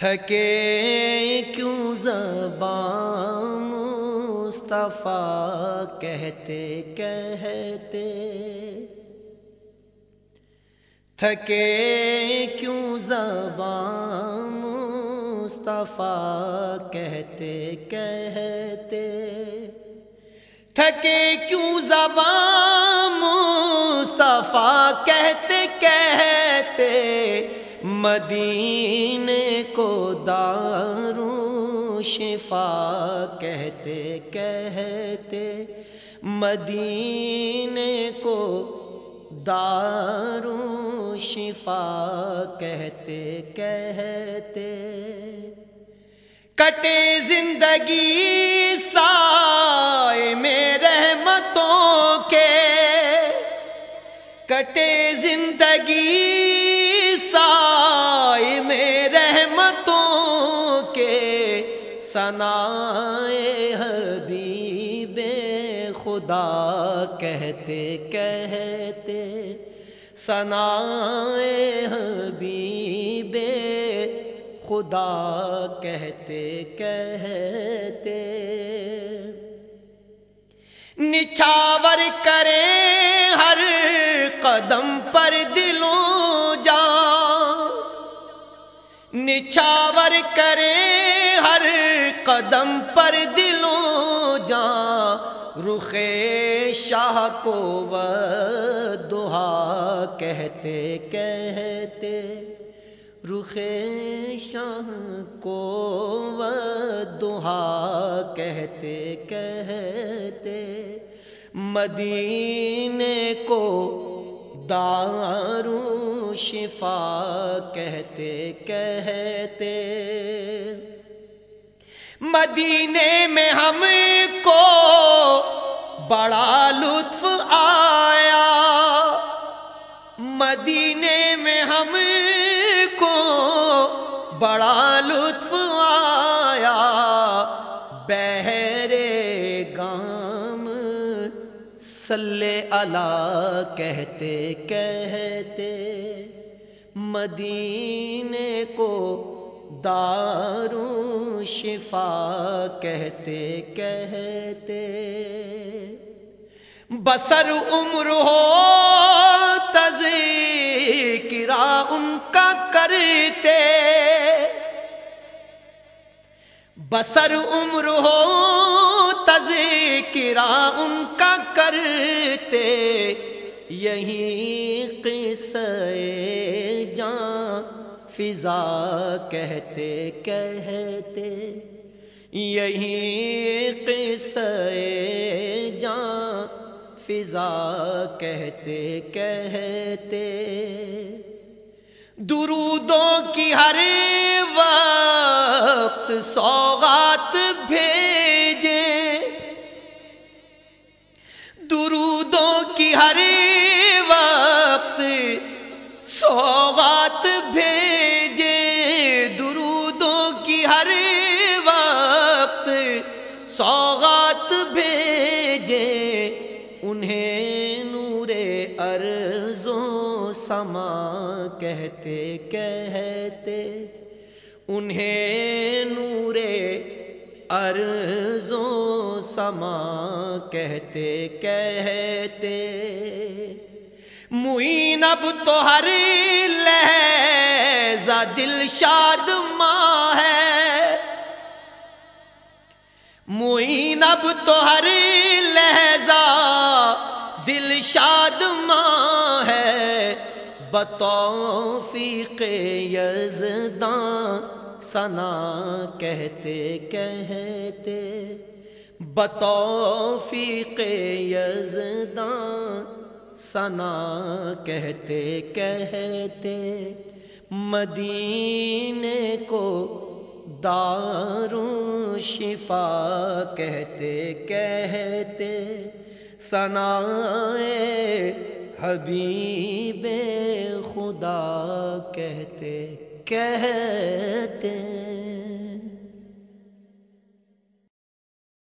تھکے کیوں زبان مصطفیٰ کہتے کہتے؟ تھکے کیوں زبان مصطفیٰ کہتے کہتے؟ تھکے کیوں زبان مصطفیٰ کہتے مدینے کو دارو شفا کہتے کہتے مدینے کو دارو شفا کہتے کہتے کٹے زندگی سائے میں رحمتوں کے، کٹے زندگی سنا حبیب خدا کہتے کہتے سنا حبیب خدا کہتے کہتے نچھاور کرے ہر قدم پر دلوں نچھاور کرے ہر قدم پر دلوں جا۔ رخ شاہ کو و دہا کہتے کہتے۔ رخ شاہ کو و دہا کہتے کہتے۔ مدینے کو دارو شفا کہتے کہتے۔ مدینے میں ہم کو بڑا لطف آیا۔ مدینے میں ہم کو بڑا لطف سلے اللہ کہتے کہتے مدینے کو دارو شفا کہتے کہتے بسر عمر ہو، تذکرہ ان کا کرتے بسر عمر ہو، تذکرہ ان کا کرتے یہی قصے جان فضا کہتے کہتے یہی قصے جان فضا کہتے کہتے درودوں کی ہر وقت سوغات بھیجے انہیں نور ارضوں سما کہتے کہتے انہیں نور ارضوں سما کہتے کہتے معین اب تو ہر لہذا دل شاد ماں ہے معین اب تو ہر لہذا دل شاد ماں ہے بتو فیق یزداں سنا کہتے کہتے۔ بتو فیق یزداں سنا کہتے کہتے۔ مدینے کو دارو شفا کہتے کہتے۔ سنا حبیب خدا کہتے کہتے